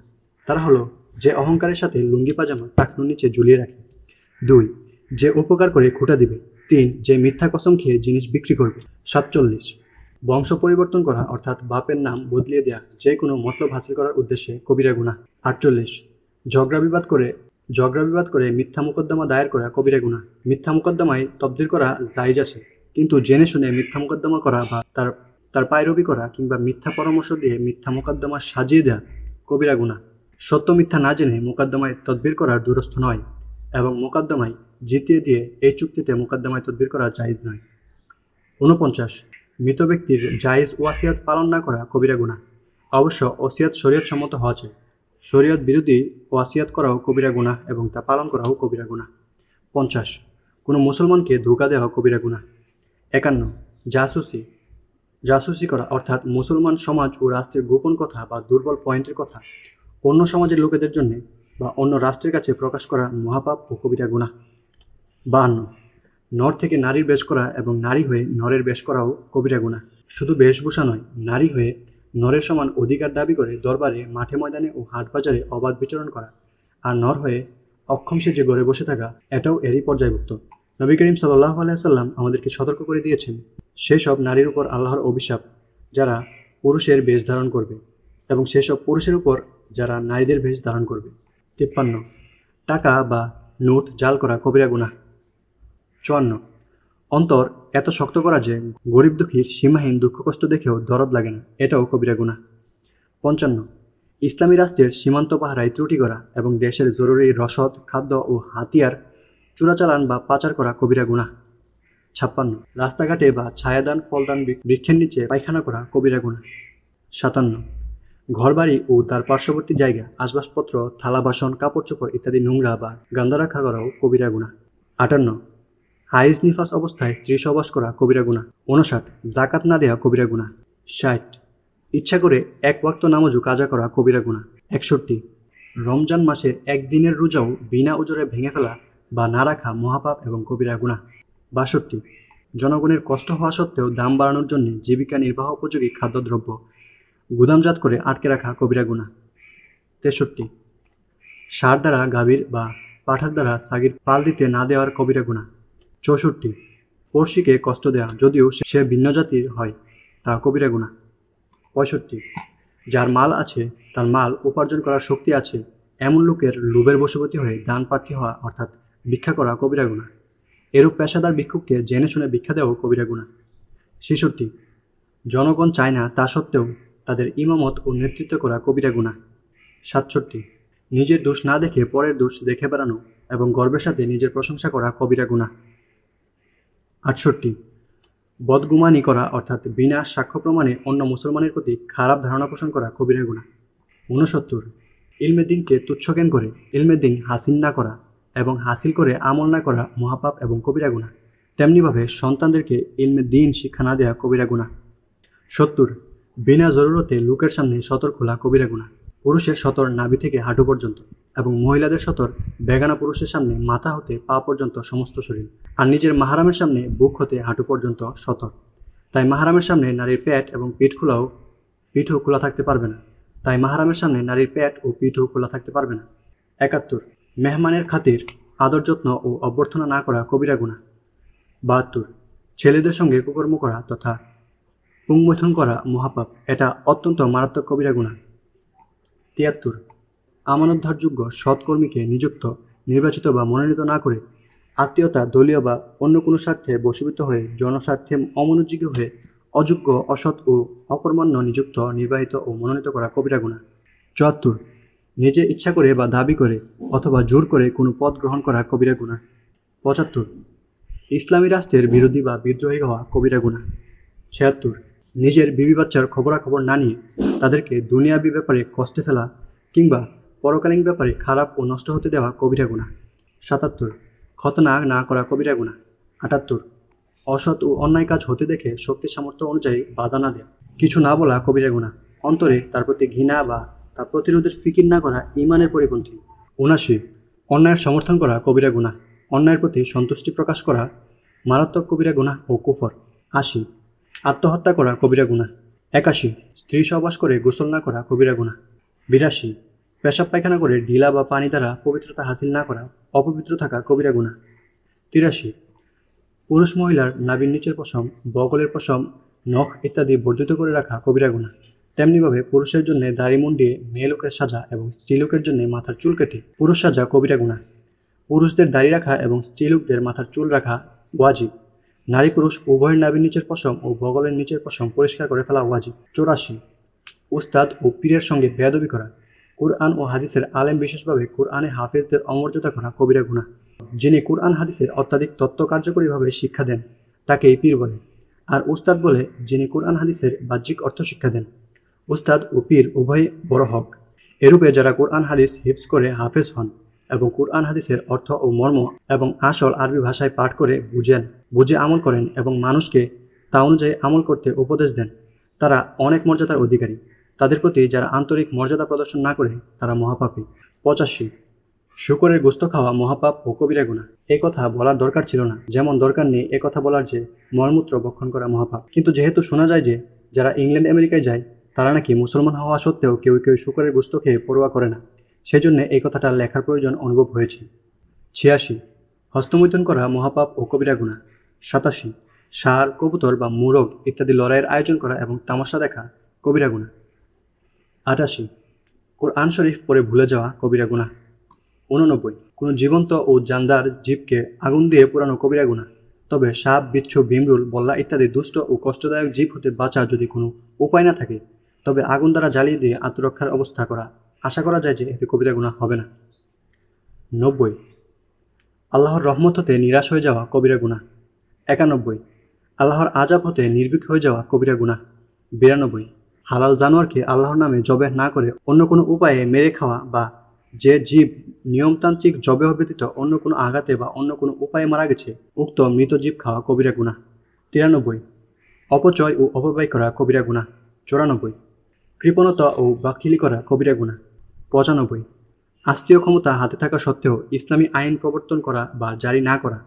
তারা হলো যে অহংকারের সাথে লুঙ্গি, পাজামা, টাকনুর নিচে ঝুলিয়ে রাখে। দুই, যে উপকার করে খুঁটা দিবে। তিন, যে মিথ্যা কসম খেয়ে জিনিস বিক্রি করবে। সাতচল্লিশ বংশ পরিবর্তন করা, অর্থাৎ বাপের নাম বদলিয়ে দেয়া, যে কোনো মতলব হাসিল করার উদ্দেশ্যে কবিরা গুণা আটচল্লিশ। ঝগড়া বিবাদ করে, ঝগড়া বিবাদ করে মিথ্যা মোকদ্দমা দায়ের করা কবিরা গুণা মিথ্যা মোকদ্দমায় তবদিল করা জায়জ আছে, কিন্তু জেনে শুনে মিথ্যা মোকদ্দমা করা বা তার তার পায়রবি করা কিংবা মিথ্যা পরামর্শ দিয়ে মিথ্যা মোকদ্দমা সাজিয়ে দেয়া কবিরা গুণা সত্য মিথ্যা না জেনে মোকদ্দমায় তদবির করার দূরস্থ নয় এবং মোকদ্দমায় জিতিয়ে দিয়ে এই চুক্তিতে মোকদ্দমায় তদবির করা জায়েজ নয়। ঊনপঞ্চাশ। মৃত ব্যক্তির জায়েজ ওয়াসিয়াত পালন না করা কবিরা গুণা অবশ্য ওসিয়াত শরীয়ত সম্মত হওয়া চাই। শরীয়ত বিরোধী ওয়াসিয়াত করাও কবিরা গুণা এবং তা পালন করাও কবিরা গুণা পঞ্চাশ, কোনো মুসলমানকে ধোকা দেওয়া কবিরা গুণা একান্ন, জাসুসি জাসুসি করা অর্থাৎ মুসলমান সমাজ ও রাষ্ট্রের গোপন কথা বা দুর্বল পয়েন্টের কথা অন্য সমাজের লোকেদের জন্য বা অন্য রাষ্ট্রের কাছে প্রকাশ করা মহাপাপ ও কবিরা গুণা বাহান্ন নর থেকে নারীর বেশ করা এবং নারী হয়ে নরের বেশ করাও কবিরা গুণা। শুধু বেশভূষা নয়, নারী হয়ে নরের সমান অধিকার দাবি করে দরবারে, মাঠে ময়দানে ও হাট বাজারে অবাধ বিচরণ করা। আর নর হয়ে অক্ষম সেজে গড়ে বসে থাকা, এটাও এরই পর্যায়ভুক্ত। নবী করিম সাল্লাহ আলাইসাল্লাম আমাদেরকে সতর্ক করে দিয়েছেন, সেসব নারীর উপর আল্লাহর অভিশাপ যারা পুরুষের বেশ ধারণ করবে এবং সেসব পুরুষের উপর যারা নারীদের বেশ ধারণ করবে। তিপ্পান্ন, টাকা বা নোট জাল করা কবিরা গুণা। চুয়ান্ন। অন্তর এত শক্ত করা যে গরিব দুঃখীর সীমাহীন দুঃখ কষ্ট দেখেও দরদ লাগে না, এটাও কবিরা গুণা পঞ্চান্ন। ইসলামী রাষ্ট্রের সীমান্ত পাহারায় ত্রুটি করা এবং দেশের জরুরি রসদ, খাদ্য ও হাতিয়ার চোরাচালান বা পাচার করা কবিরা গুণা ছাপ্পান্ন। রাস্তাঘাটে বা ছায়াদান, ফলদান বৃক্ষের নিচে পায়খানা করা কবিরা গুণা সাতান্ন। ঘরবাড়ি ও তার পার্শ্ববর্তী জায়গা, আসবাবপত্র, থালা বাসন, কাপড় চোপড় ইত্যাদি নোংরা বা গান্দা রাখা করাও কবিরা গুণা আটান্ন। হাইজ নিফাস অবস্থায় স্ত্রী সবাস করা কবিরা গুণা উনষাট জাকাত না দেওয়া কবিরা গুণা ষাট, ইচ্ছা করে এক ওয়াক্ত নামাজও কাজা করা কবিরা গুণা একষট্টি, রমজান মাসের একদিনের রোজাও বিনা ওজরে ভেঙে ফেলা বা না রাখা মহাপাপ এবং কবিরা গুণা বাষট্টি, জনগণের কষ্ট হওয়া সত্ত্বেও দাম বাড়ানোর জন্য জীবিকা নির্বাহ উপযোগী খাদ্যদ্রব্য। গুদামজাত করে আটকে রাখা কবিরা গুণা তেষট্টি, সার দ্বারা গাভীর বা পাঠার দ্বারা সাগির পাল দিতে না দেওয়ার কবিরা গুণা চৌষট্টি। পড়শিকে কষ্ট দেওয়া যদিও সে- সে ভিন্ন জাতির হয় তা কবিরা গুণা। পঁয়ষট্টি। যার মাল আছে, তার মাল উপার্জন করার শক্তি আছে, এমন লোকের লোভের বশবর্তী হয়ে দান প্রার্থী হওয়া অর্থাৎ ভিক্ষা করা কবিরা গুণা। এরূপ পেশাদার ভিক্ষুককে জেনে শুনে ভিক্ষা দেওয়া কবিরা গুণা। ছেষট্টি। জনগণ চায় না তা সত্ত্বেও তাদের ইমামত ও নেতৃত্ব করা কবিরা গুণা। সাতষট্টি। নিজের দোষ না দেখে পরের দোষ দেখে বেড়ানো এবং গর্বের সাথে নিজের প্রশংসা করা কবিরা গুণা। আটষট্টি। বদগুমানি করা অর্থাৎ বিনা সাক্ষ্য প্রমাণে অন্য মুসলমানের প্রতি খারাপ ধারণা পোষণ করা কবিরা গুণা ঊনসত্তর। ইলমেদ্দিনকে দিনকে তুচ্ছজ্ঞান করে ইলমেদ্দিন দিন হাসিল না করা এবং হাসিল করে আমল না করা মহাপাপ এবং কবিরা গুণা তেমনিভাবে সন্তানদেরকে ইলমে দিন শিক্ষা না দেওয়া কবিরা গুণা সত্তর। বিনা জরুরতে লোকের সামনে সতর খোলা কবিরা গুণা পুরুষের সতর নাভি থেকে হাঁটু পর্যন্ত। এবং মহিলাদের সতর বেগানা পুরুষের সামনে মাথা হতে পা পর্যন্ত সমস্ত শরীর, আর নিজের মাহারামের সামনে বুক হতে হাঁটু পর্যন্ত সতর। তাই মাহারামের সামনে নারীর প্যাট এবং পিঠ খোলাও পিঠও খোলা থাকতে পারবে না। তাই মাহারামের সামনে নারীর প্যাট ও পিঠও খোলা থাকতে পারবে না। একাত্তর, মেহমানের খাতির, আদর যত্ন ও অভ্যর্থনা না করা কবিরা গুণা বাহাত্তর, ছেলেদের সঙ্গে কুকর্ম করা তথা পুংমৈথুন করা মহাপাপ, এটা অত্যন্ত মারাত্মক কবিরা গুণা তিয়াত্তর আমানতধারযোগ্য সৎকর্মীকে নিযুক্ত, নির্বাচিত বা মনোনীত না করে আত্মীয়তা, দলীয় বা অন্য কোনো স্বার্থে বশীভূত হয়ে জনস্বার্থে অমনোযোগী হয়ে অযোগ্য, অসৎ ও অকর্মণ্য নিযুক্ত, নির্বাহিত ও মনোনীত করা কবিরা গুণা। চুয়াত্তর, নিজে ইচ্ছা করে বা দাবি করে অথবা জোর করে কোনো পদ গ্রহণ করা কবিরা গুণা। পঁচাত্তর, ইসলামী রাষ্ট্রের বিরোধী বা বিদ্রোহী হওয়া কবিরা গুণা। ছিয়াত্তর, নিজের বিবি বাচ্চার খবরাখবর না নিয়ে তাদেরকে দুনিয়াবি ব্যাপারে কষ্টে ফেলা কিংবা পরকালীন ব্যাপারে খারাপ ও নষ্ট হতে দেওয়া কবিরা গুণা সাতাত্তর, খতনা না করা কবিরা গুণা আটাত্তর, অসৎ ও অন্যায় কাজ হতে দেখে শক্তি সামর্থ্য অনুযায়ী বাধা না দেয়া কিছু না বলা কবিরা গুণা অন্তরে তার প্রতি ঘৃণা বা তার প্রতিরোধের ফিকির না করা ইমানের পরিপন্থী। উনাশি অন্যায়ের সমর্থন করা কবিরা গুণা অন্যায়ের প্রতি সন্তুষ্টি প্রকাশ করা মারাত্মক কবিরা গুণা ও কুফর। আশি, আত্মহত্যা করা কবিরা গুণা একাশি, স্ত্রী সহবাস করে গোসল না করা কবিরা গুণা বিরাশি পেশাব পায়খানা করে ঢিলা বা পানি দ্বারা পবিত্রতা হাসিল না করা, অপবিত্র থাকা কবিরা গুণা তিরাশি, পুরুষ মহিলার নাবির নিচের পশম, বগলের পশম, নখ ইত্যাদি বর্ধিত করে রাখা কবিরা গুণা তেমনিভাবে পুরুষের জন্য দাড়ি মুন্ডিয়ে মেয়ে লোকের সাজা এবং স্ত্রীলোকের জন্য মাথার চুল কেটে পুরুষ সাজা কবিরা গুণা পুরুষদের দাড়ি রাখা এবং স্ত্রীলোকদের মাথার চুল রাখা ওয়াজিব। নারী পুরুষ উভয়ের নাবির নিচের পশম ও বগলের নিচের পশম পরিষ্কার করে ফেলা ওয়াজিব। চৌরাশি, উস্তাদ ও পীরের সঙ্গে বেয়াদবি করা। কুরআন ও হাদিসের আলেম বিশেষভাবে কুরআনে হাফেজদের অমর্যাদা করা কবিরা গুণা যিনি কুরআন হাদিসের অত্যাধিক তত্ত্ব কার্যকরীভাবে শিক্ষা দেন, তাকেই পীর বলে। আর উস্তাদ বলে, যিনি কুরআন হাদিসের বাহ্যিক অর্থ শিক্ষা দেন। উস্তাদ ও পীর উভয় বড় হক। এরূপে যারা কোরআন হাদিস হিফজ করে হাফেজ হন এবং কোরআন হাদিসের অর্থ ও মর্ম এবং আসল আরবি ভাষায় পাঠ করে বুঝেন, বুঝে আমল করেন এবং মানুষকে তা অনুযায়ী আমল করতে উপদেশ দেন, তারা অনেক মর্যাদার অধিকারী। তাদের প্রতি যারা আন্তরিক মর্যাদা প্রদর্শন না করে, তারা মহাপাপী। পঁচাশি। শুকরের গোস্ত খাওয়া মহাপাপ ও কবিরা গুণা এই কথা বলার দরকার ছিল না। যেমন দরকার নেই এ কথা বলার যে মলমূত্র ভক্ষণ করা মহাপাপ। কিন্তু যেহেতু শোনা যায় যে, যারা ইংল্যান্ড, আমেরিকায় যায়, তারা নাকি মুসলমান হওয়া সত্ত্বেও কেউ কেউ শুকরের গোস্ত খেয়ে পড়ুয়া করে না। সেজন্য এই কথাটা লেখার প্রয়োজন অনুভব হয়েছে। ছিয়াশি। হস্তমৈথুন করা মহাপাপ ও কবিরা গুণা সাতাশি। সার, কবুতর বা মুরগ ইত্যাদি লড়াইয়ের আয়োজন করা এবং তামাশা দেখা কবিরা গুণা আটাশি। কোরআন শরীফ পরে ভুলে যাওয়া কবিরা গুণা উননব্বই। কোনো জীবন্ত ও জানদার জীবকে আগুন দিয়ে পুরানো কবিরা গুণা তবে সাপ, বিচ্ছু, ভীমরুল, বল্লা ইত্যাদি দুষ্ট ও কষ্টদায়ক জীব হতে বাঁচা যদি কোনো উপায় না থাকে, তবে আগুন দ্বারা জ্বালিয়ে দিয়ে আত্মরক্ষার অবস্থা করা। আশা করা যায় যে এতে কবিরা গুণা হবে না। নব্বই। আল্লাহর রহমত হতে নিরাশ হয়ে যাওয়া কবিরা গুণা একানব্বই। আল্লাহর আজাব হতে নির্ভীক হয়ে যাওয়া কবিরা গুণা বিরানব্বই। হালাল জানোয়ারকে আল্লাহর নামে জবে না করে অন্য কোনো উপায়ে মেরে খাওয়া বা যে জীব নিয়মতান্ত্রিক জবেহ ব্যতীত অন্য কোনো আঘাতে বা অন্য কোনো উপায়ে মারা গেছে, উক্ত মৃত জীব খাওয়া কবিরা গুণা তিরানব্বই। অপচয় ও অপব্যয় করা কবিরা গুণা চৌরানব্বই। কৃপণতা ও বাকিলি করা কবিরা গুণা পঁচানব্বই। আস্তীয় ক্ষমতা হাতে থাকা সত্ত্বেও ইসলামী আইন প্রবর্তন করা বা জারি না করা।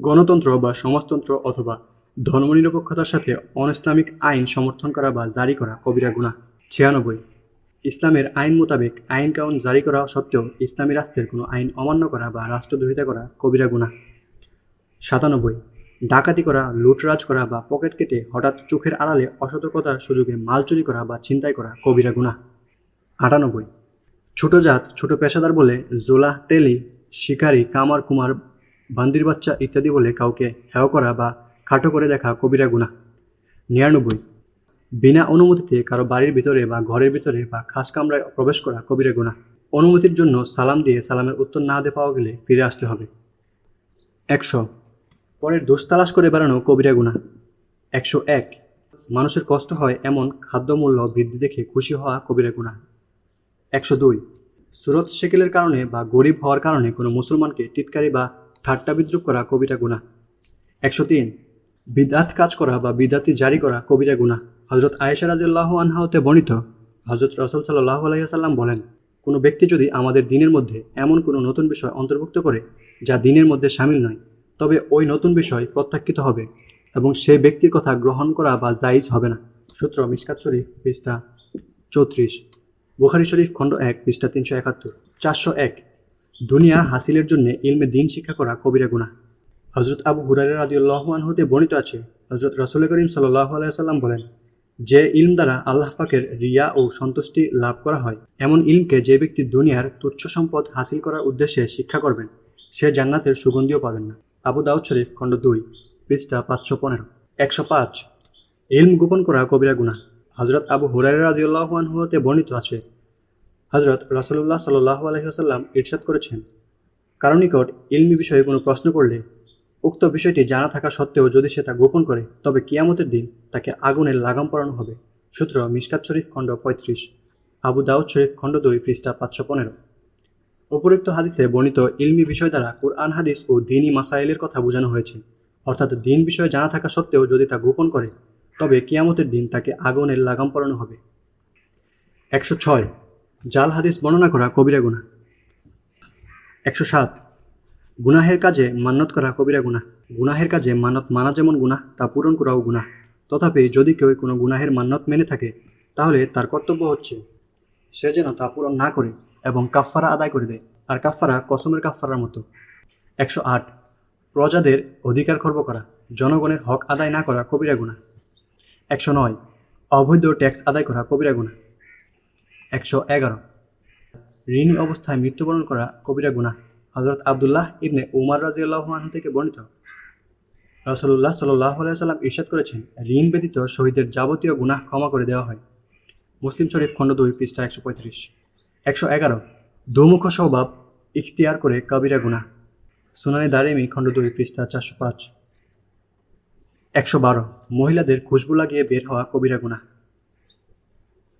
গণতন্ত্র বা সমাজতন্ত্র অথবা ধর্মনিরপেক্ষতার সাথে অনইসলামিক আইন সমর্থন করা বা জারি করা কবিরা গুণা ছিয়ানব্বই। ইসলামের আইন মোতাবেক আইন কাউন জারি করা সত্ত্বেও ইসলামী রাষ্ট্রের কোনো আইন অমান্য করা বা রাষ্ট্রদ্রোহিতা করা কবিরা গুণা সাতানব্বই। ডাকাতি করা, লুটরাজ করা বা পকেট কেটে হঠাৎ চোখের আড়ালে অসতর্কতার সুযোগে মাল চুরি করা বা ছিনতাই করা কবিরা গুণা আটানব্বই। ছোট জাত, ছোট পেশাদার বলে জোলা তেলি, শিকারী, কামার, কুমার, বান্দির বাচ্চা ইত্যাদি বলে কাউকে হেয় করা বা খাটো করে দেখা কবিরা গুণা। নিরানব্বই। বিনা অনুমতিতে কারও বাড়ির ভিতরে বা ঘরের ভিতরে বা খাস কামরায় প্রবেশ করা কবিরা গুণা। অনুমতির জন্য সালাম দিয়ে সালামের উত্তর না দিয়ে পাওয়া গেলে ফিরে আসতে হবে। একশো। পরের দোষ তালাশ করে বেড়ানো কবিরা গুণা। একশো এক। মানুষের কষ্ট হয় এমন খাদ্যমূল্য বৃদ্ধি দেখে খুশি হওয়া কবিরা গুণা। একশো দুই। সুরত শেকেলের কারণে বা গরিব হওয়ার কারণে কোনো মুসলমানকে টিটকারি বা ঠাট্টা বিদ্রুপ করা কবিরা গুণা। একশো তিন। বিদাত কাজ করা বা বিদাতি জারি করা কবিরা গুণা হজরত আয়েশা রাজিল্লাহ আনহাতে বর্ণিত হজরত রসল সাল্লাহ আলহিহাসাল্লাম বলেন, কোনো ব্যক্তি যদি আমাদের দিনের মধ্যে এমন কোনো নতুন বিষয় অন্তর্ভুক্ত করে, যা দিনের মধ্যে সামিল নয়, তবে ওই নতুন বিষয় প্রত্যাখ্যিত হবে এবং সেই ব্যক্তির কথা গ্রহণ করা বা জাইজ হবে না। সূত্র মিসকাত শরীফ, পৃষ্ঠা চৌত্রিশ, বুখারি শরীফ, খণ্ড এক, পৃষ্ঠা তিনশো একাত্তর। চারশো এক, দুনিয়া হাসিলের জন্য ইলমে দিন শিক্ষা করা কবিরা গুণা হজরত আবু হুরারে রাদিউল্লাহমান হতে বর্ণিত আছে হজরত রসুল করিম সাল্লাহ আলাইসাল্লাম বলেন, যে ইলম দ্বারা আল্লাহ পাকের রিয়া ও সন্তুষ্টি লাভ করা হয়, এমন ইলমকে যে ব্যক্তি দুনিয়ার তুচ্ছ সম্পদ হাসিল করার উদ্দেশ্যে শিক্ষা করবেন, সে জান্নাতের সুগন্ধিও পাবেন না। আবু দাউদ শরীফ, খণ্ড দুই, পৃষ্ঠা পাঁচশো পনেরো। একশো পাঁচ, ইলম গোপন করা কবিরা গুণা হজরত আবু হুরারে রাজিউল্লাহান হতে বর্ণিত আছে হজরত রসল্লাহ সাল্লাহ আলহিহাসাল্লাম ইরশাদ করেছেন, কারও নিকট ইলমি বিষয়ে কোনো প্রশ্ন করলে উক্ত বিষয়টি জানা থাকা সত্ত্বেও যদি সে তা গোপন করে, তবে কিয়ামতের দিন তাকে আগুনের লাগাম পরানো হবে। সূত্র মিসকাত শরীফ খণ্ড পঁয়ত্রিশ, আবু দাউদ শরীফ খণ্ড দুই, পৃষ্ঠা পাঁচশো পনেরো। উপরোক্ত হাদিসে বর্ণিত ইলমি বিষয় দ্বারা কুরআন হাদিস ও দিনই মাসাইলের কথা বোঝানো হয়েছে। অর্থাৎ দিন বিষয়ে জানা থাকা সত্ত্বেও যদি তা গোপন করে, তবে কিয়ামতের দিন তাকে আগুনের লাগাম পরানো হবে। একশো ছয়, জাল হাদিস বর্ণনা করা কবিরা গুণা একশো সাত গুনাহের কাজে মান্নত করা কবিরা গুণা গুনাহের কাজে মানত মানা যেমন গুণা তা পূরণ করাও গুণা তথাপি যদি কেউ কোনো গুনাহের মান্নত মেনে থাকে, তাহলে তার কর্তব্য হচ্ছে সে যেন তা পূরণ না করে এবং কাফফারা আদায় করে দেয়। আর কাফফারা কসমের কাফফারার মতো। একশো আট। প্রজাদের অধিকার খর্ব করা। জনগণের হক আদায় না করা কবিরা গুণা একশো নয়। অবৈধ ট্যাক্স আদায় করা কবিরা গুণা একশো এগারো। ঋণী অবস্থায় মৃত্যুবরণ করা কবিরা গুণা হজরত আবদুল্লাহ ইবনে উমার রাজিউল্লাহমান থেকে বর্ণিত। রসল্লাহ সাল্লাহ সাল্লাম ইরশাদ করেছেন, ঋণ ব্যতীত শহীদের যাবতীয় গুনাহ ক্ষমা করে দেওয়া হয়। মুসলিম শরীফ খণ্ড দুই, পৃষ্ঠা একশো পঁয়ত্রিশ। একশো এগারো দুমুখ স্বভাব ইখতিয়ার করে কবিরা গুনাহ। সুনানি দারিমি খণ্ড দুই, পৃষ্ঠা চারশো পাঁচ। একশো বারো, মহিলাদের খুশবু লাগিয়ে বের হওয়া কবিরা গুনাহ।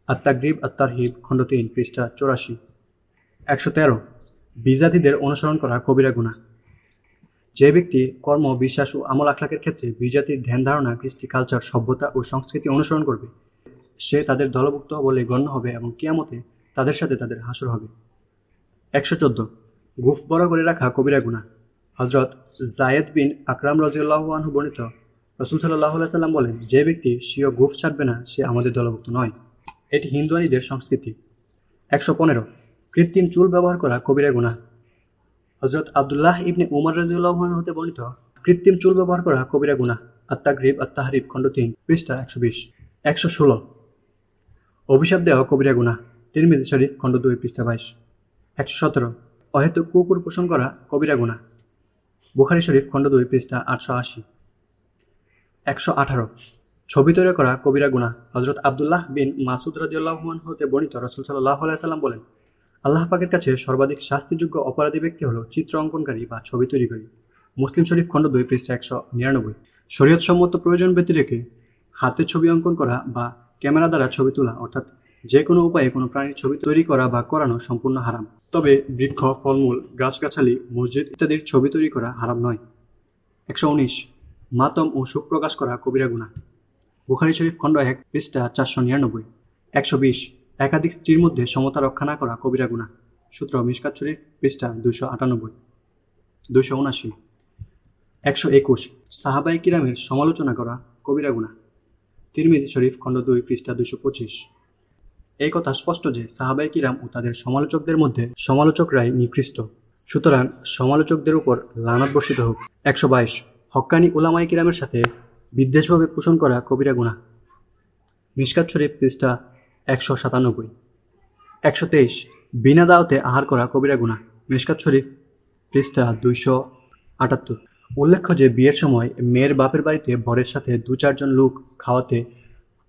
আত্মাগ্রিব আত্মারহিব খণ্ড তিন, পৃষ্ঠা চৌরাশি। একশো তেরো বিজাতিদের অনুসরণ করা কবিরা গুনাহ যে ব্যক্তি কর্ম, বিশ্বাস ও আমল আখলাকের ক্ষেত্রে বিজাতির ধ্যান ধারণা, কৃষ্টি কালচার সভ্যতা ও সংস্কৃতি অনুসরণ করবে, সে তাদের দলভুক্ত বলে গণ্য হবে এবং কিয়ামতে তাদের সাথে তাদের হাসর হবে। একশো চোদ্দ। গুফ বড় করে রাখা কবিরা গুণা। হজরত জায়েদ বিন আকরাম রাজিউল্লাহ বর্ণিত, রসুল সাল্লাহ সাল্লাম বলেন, যে ব্যক্তি স্বীয় গুফ ছাড়বে না, সে আমাদের দলভুক্ত নয়। এটি হিন্দুয়ানিদের সংস্কৃতি। একশো পনেরো। কৃত্রিম চুল ব্যবহার করা কবিরা গুণা হজরত আবদুল্লাহ ইবনে উমর রাজিউল্লাহ হতে বর্ণিত, কৃত্রিম চুল ব্যবহার করা কবিরা গুণা আত্মাগ্রিব, আত্মাহারিব খণ্ড তিন পৃষ্ঠা একশো বিশ, একশো ষোলো। অভিশাপ দেওয়া কবিরা গুণা তিরমিজি শরীফ, খণ্ড দুই, পৃষ্ঠা বাইশ, একশো সতেরো। অহেতুক কুকুর পোষণ করা কবিরা গুণা বুখারি শরীফ, খণ্ড দুই, পৃষ্ঠা আটশো আশি, একশো আঠারো। ছবি তৈরি করা কবিরা গুণা হজরত আবদুল্লাহ বিন মাসুদ রাজিউল্লাহমান হতে বর্ণিত, রসুল সাল্লাহ সাল্লাম বলেন আল্লাহ পাকের কাছে সর্বাধিক শাস্তিযোগ্য অপরাধী ব্যক্তি হল চিত্র অঙ্কনকারী বা ছবি তৈরিকারী মুসলিম শরীফ খণ্ড দুই, পৃষ্ঠা একশো নিরানব্বই। শরীয়তসম্মত প্রয়োজন ব্যতী রেখে হাতে ছবি অঙ্কন করা বা ক্যামেরা দ্বারা ছবি তোলা, অর্থাৎ যে কোনো উপায়ে কোনো প্রাণীর ছবি তৈরি করা বা করানো সম্পূর্ণ হারাম। তবে বৃক্ষ, ফলমূল, গাছগাছালি, মসজিদ ইত্যাদির ছবি তৈরি করা হারাম নয়। একশো উনিশ, মাতম ও সুখ প্রকাশ করা কবিরা গুণা বুখারি শরীফ খণ্ড এক, পৃষ্ঠা চারশো নিরানব্বই। একশো বিশ একাধিক স্ত্রীর মধ্যে সমতা রক্ষা না করা কবিরা গুণা। সূত্র মিসকাত শরীফ পৃষ্ঠা দুশো আটানব্বই দুশো উনাশি একশো একুশ সাহাবাই কিরামের সমালোচনা করা কবিরা গুণা। তিরমিজি শরীফ খণ্ড দুই, পৃষ্ঠা দুশো পঁচিশ। এই কথা স্পষ্ট যে সাহাবাই কিরাম ও তাদের সমালোচকদের মধ্যে সমালোচকরাই নিকৃষ্ট। সুতরাং সমালোচকদের উপর লানত বর্ষিত হোক। একশো বাইশ, হক্কানি উলামাই কিরামের সাথে বিদ্বেষভাবে পোষণ করা কবিরা গুণা। মিসকাত শরীফ পৃষ্ঠা একশো সাতানব্বই। একশো তেইশ। বিনা দাওতে আহার করা কবিরা গুণা মিসকাত শরীফ, পৃষ্ঠা দুইশো আটাত্তর। উল্লেখ্য যে বিয়ের সময় মেয়ের বাপের বাড়িতে বরের সাথে দু চারজন লোক খাওয়াতে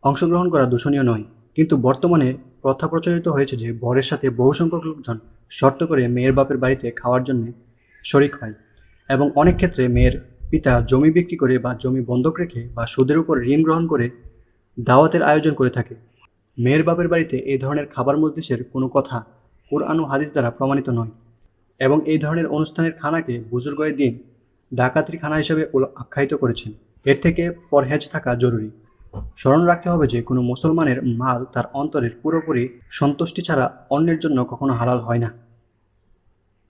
অংশগ্রহণ করা দূষণীয় নয়। কিন্তু বর্তমানে প্রথা প্রচলিত হয়েছে যে বরের সাথে বহু সংখ্যক লোকজন শর্ত করে মেয়ের বাপের বাড়িতে খাওয়ার জন্য শরিক হয় এবং অনেক ক্ষেত্রে মেয়ের পিতা জমি বিক্রি করে বা জমি বন্ধক রেখে বা সুদের উপর ঋণ গ্রহণ করে দাওয়াতের আয়োজন করে থাকে। মেয়ের বাপের বাড়িতে এই ধরনের খাবার মজলিসের কোনো কথা কোরআন ও হাদিস দ্বারা প্রমাণিত নয়। এবং এই ধরনের অনুষ্ঠানের খানাকে বুজুর্গয়ের দিন ডাকাতির খানা হিসেবে আখ্যায়িত করেছেন। এর থেকে পরহেজ থাকা জরুরি। স্মরণ রাখতে হবে যে কোনো মুসলমানের মাল তার অন্তরের পুরোপুরি সন্তুষ্টি ছাড়া অন্যের জন্য কখনো হালাল হয় না।